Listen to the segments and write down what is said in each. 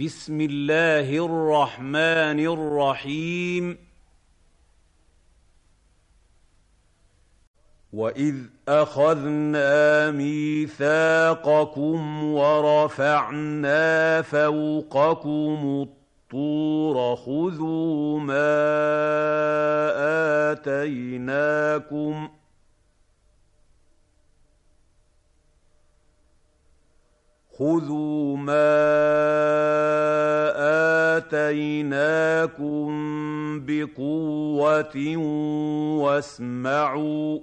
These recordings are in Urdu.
بسم الله الرحمن الرحيم واذ اخذنا ميثاقكم ورفعنا فوقكم الطور خذوا ما اتيناكم خذوا ما اتيناكم بقوه واسمعوا.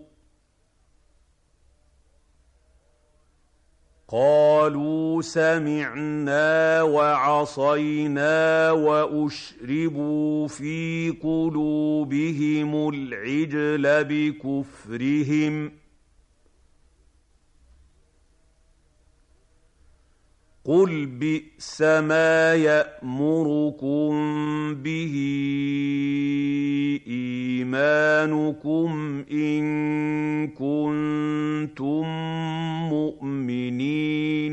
قالوا سمعنا وعصينا واشربوا في قلوبهم العجل بكفرهم ۖ. قل بئس ما يامركم به ايمانكم ان كنتم مؤمنين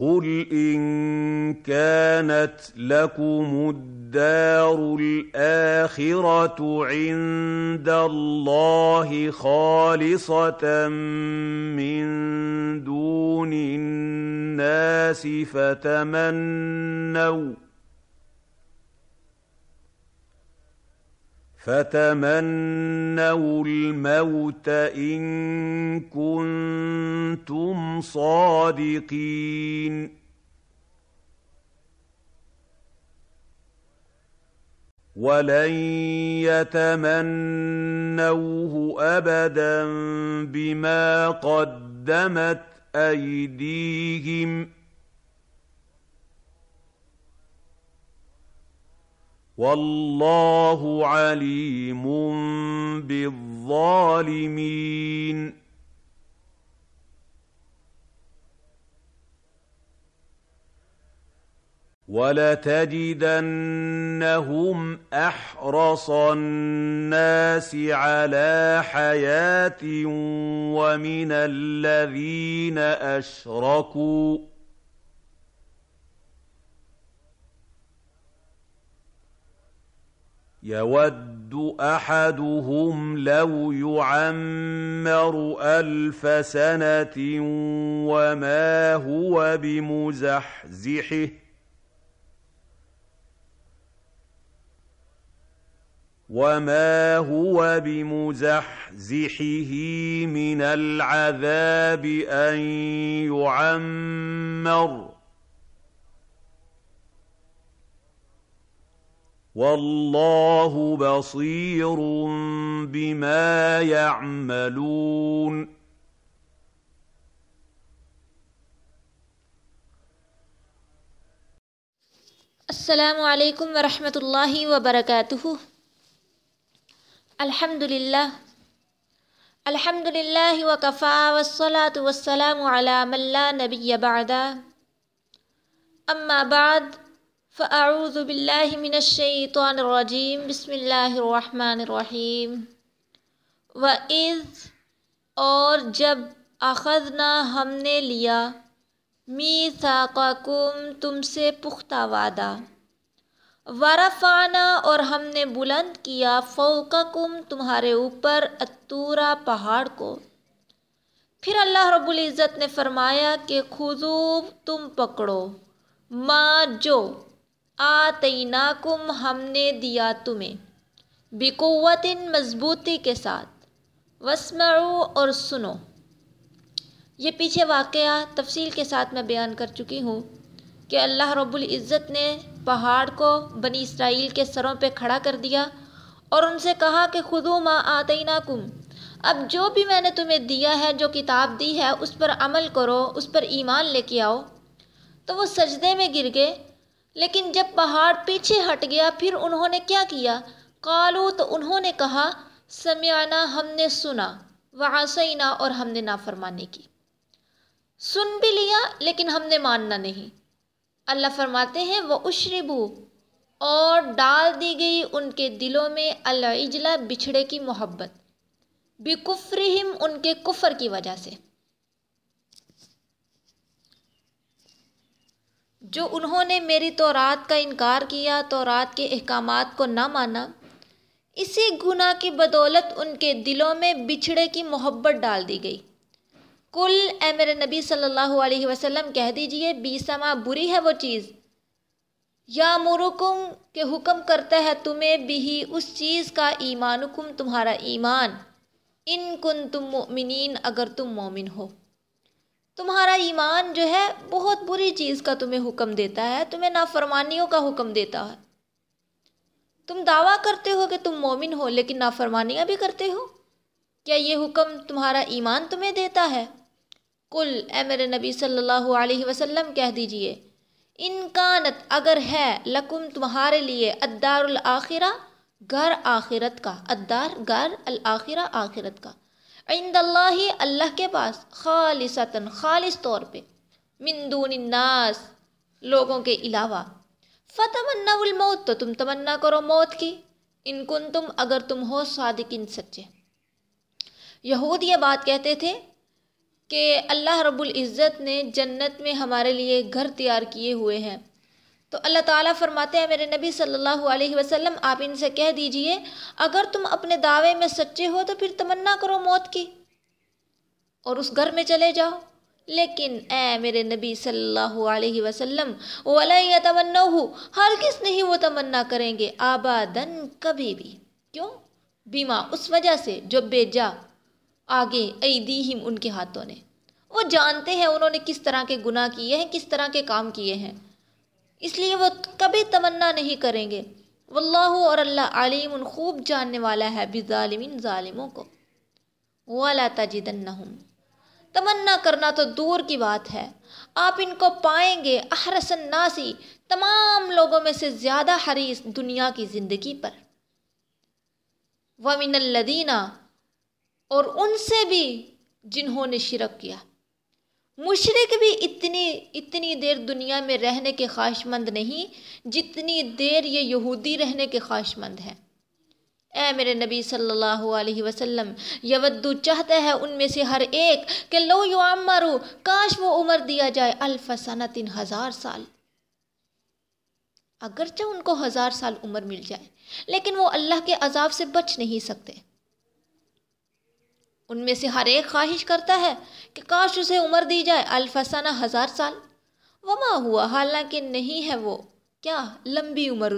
قل ان كانت لكم الدار الاخره عند الله خالصه من دون الناس فتمنوا فتمنوا الموت ان كنتم صادقين. ولن يتمنوه ابدا بما قدمت ايديهم والله عليم بالظالمين ولتجدنهم احرص الناس على حياه ومن الذين اشركوا يود احدهم لو يعمر الف سنه وما هو بمزحزحه وما هو بمزحزحه من العذاب ان يعمر والله بصير بما يعملون. السلام علیکم ورحمۃ اللہ وبرکاتہ الحمد للہ الحمد للہ وکفا والصلاة والسلام علی من لا نبی بعد اما بعد فاعوذ باللہ من الشیطان الرجیم، بسم اللہ الرحمن الرحیم. وَإِذْ اور جب اخذنا، ہم نے لیا، میثاقکم، تم سے پختہ وعدہ. ورفعنا، اور ہم نے بلند کیا، فوقکم، تمہارے اوپر اتورا پہاڑ کو. پھر اللہ رب العزت نے فرمایا کہ خذوب تم پکڑو ما جو آتیناکم، ہم نے دیا تمہیں بقوت مضبوطی کے ساتھ۔ وسمعو اور سنو۔ یہ پیچھے واقعہ تفصیل کے ساتھ میں بیان کر چکی ہوں کہ اللہ رب العزت نے پہاڑ کو بنی اسرائیل کے سروں پہ کھڑا کر دیا اور ان سے کہا کہ خودو ما آتیناکم۔ اب جو بھی میں نے تمہیں دیا ہے، جو کتاب دی ہے، اس پر عمل کرو، اس پر ایمان لے کے آؤ۔ تو وہ سجدے میں گر گئے لیکن جب پہاڑ پیچھے ہٹ گیا، پھر انہوں نے کیا کیا؟ قالو تو انہوں نے کہا سمیعنا ہم نے سنا، وعصینا، اور ہم نے نافرمانی کی۔ سن بھی لیا، لیکن ہم نے ماننا نہیں۔ اللہ فرماتے ہیں وہ اشربو اور ڈال دی گئی ان کے دلوں میں العجلہ، بچھڑے کی محبت۔ بکفرہم ان کے کفر کی وجہ سے۔ جو انہوں نے میری تو رات کا انکار کیا تو رات کے احکامات کو نہ مانا، اسی گناہ کی بدولت ان کے دلوں میں بچھڑے کی محبت ڈال دی گئی۔ کل اے میرے نبی صلی اللہ علیہ وسلم، کہہ دیجیے، بیسما بری ہے وہ چیز۔ یا مرکم کے حکم کرتا ہے تمہیں بھی اس چیز کا ایمان تمہارا ایمان۔ ان کن تم مومنین اگر تم مومن ہو۔ تمہارا ایمان جو ہے بہت بری چیز کا تمہیں حکم دیتا ہے، تمہیں نافرمانیوں کا حکم دیتا ہے۔ تم دعویٰ کرتے ہو کہ تم مومن ہو، لیکن نافرمانیاں بھی کرتے ہو؟ کیا یہ حکم تمہارا ایمان تمہیں دیتا ہے؟ کل اے میرے نبی صلی اللہ علیہ وسلم، کہہ دیجیے انکانت اگر ہے لکم تمہارے لیے ادار الآخرہ، گھر آخرت کا ادار گھر الآخرہ، آخرت کا۔ عند اللہ اللہ کے پاس، خالصتاً، خالص طور پہ۔ من دون الناس، لوگوں کے علاوہ۔ فتمنا الموت تو تم تمنا کرو موت کی۔ ان کن تم اگر تم ہو صادقین سچے۔ یہود یہ بات کہتے تھے کہ اللہ رب العزت نے جنت میں ہمارے لیے گھر تیار کیے ہوئے ہیں۔ تو اللہ تعالیٰ فرماتے ہیں، میرے نبی صلی اللہ علیہ وسلم، آپ ان سے کہہ دیجیے، اگر تم اپنے دعوے میں سچے ہو تو پھر تمنا کرو موت کی اور اس گھر میں چلے جاؤ۔ لیکن اے میرے نبی صلی اللہ علیہ وسلم، وَلَا تمنا ہر کس نہیں وہ تمنا کریں گے آبادن کبھی بھی۔ کیوں؟ بیما، اس وجہ سے جو بیجا آگے ایدیہم ان کے ہاتھوں نے۔ وہ جانتے ہیں انہوں نے کس طرح کے گناہ کیے ہیں، کس طرح کے کام کیے ہیں۔ اس لیے وہ کبھی تمنا نہیں کریں گے۔ واللہ اور اللہ علیم خوب جاننے والا ہے بظالمین ظالموں کو۔ وَلَا تَجِدَنَّهُمْ۔ تمنا کرنا تو دور کی بات ہے۔ آپ ان کو پائیں گے احرس الناسی تمام لوگوں میں سے زیادہ حریص دنیا کی زندگی پر۔ وَمِنَ الَّذِينَ، اور ان سے بھی جنہوں نے شرک کیا۔ مشرق بھی اتنی اتنی دیر دنیا میں رہنے کے خواہش مند نہیں، جتنی دیر یہ یہودی رہنے کے خواہش مند ہیں۔ اے میرے نبی صلی اللہ علیہ وسلم یودو چاہتا ہے ان میں سے ہر ایک کہ لو یو عمرو کاش وہ عمر دیا جائے الف سنتن ہزار سال۔ اگرچہ ان کو ہزار سال عمر مل جائے، لیکن وہ اللہ کے عذاب سے بچ نہیں سکتے۔ ان میں سے ہر ایک خواہش کرتا ہے کہ کاش اسے عمر دی جائے، الفسانہ ہزار سال۔ وما ہوا، حالانکہ نہیں ہے وہ، کیا لمبی عمر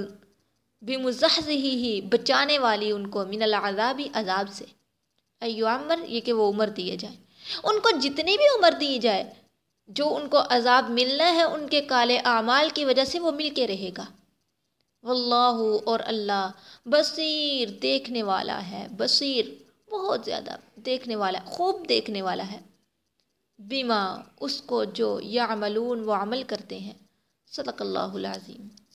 بھی مزحز ہی ہی بچانے والی ان کو من العذابی عذاب سے۔ ایو عمر، یہ کہ وہ عمر دیے جائے ان کو جتنی بھی عمر دی جائے، جو ان کو عذاب ملنا ہے، ان کے کالے اعمال کی وجہ سے وہ مل کے رہے گا۔ واللہ اور اللہ بصیر دیکھنے والا ہے، بصیر۔ بہت زیادہ دیکھنے والا خوب دیکھنے والا ہے۔ بیما اس کو جو یا عملون وہ عمل کرتے ہیں۔ صدق اللہ العظیم۔